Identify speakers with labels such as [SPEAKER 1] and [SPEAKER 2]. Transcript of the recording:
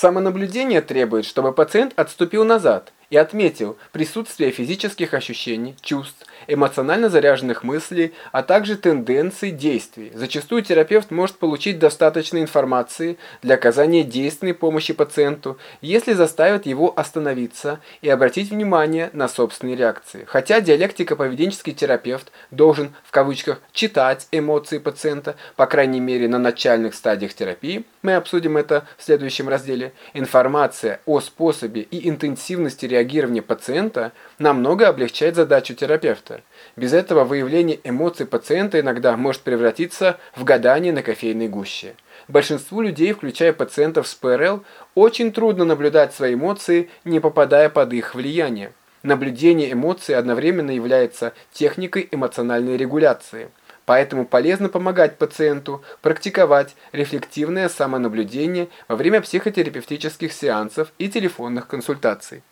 [SPEAKER 1] Самонаблюдение требует, чтобы пациент отступил назад и отметил присутствие физических ощущений, чувств, эмоционально заряженных мыслей, а также тенденций действий. Зачастую терапевт может получить достаточно информации для оказания действенной помощи пациенту, если заставит его остановиться и обратить внимание на собственные реакции. Хотя диалектико-поведенческий терапевт должен, в кавычках, читать эмоции пациента, по крайней мере на начальных стадиях терапии, мы обсудим это в следующем разделе, информация о способе и интенсивности реагирования пациента намного облегчает задачу терапевта. Без этого выявление эмоций пациента иногда может превратиться в гадание на кофейной гуще. Большинству людей, включая пациентов с ПРЛ, очень трудно наблюдать свои эмоции, не попадая под их влияние. Наблюдение эмоций одновременно является техникой эмоциональной регуляции. Поэтому полезно помогать пациенту практиковать рефлективное самонаблюдение во время психотерапевтических сеансов и телефонных консультаций.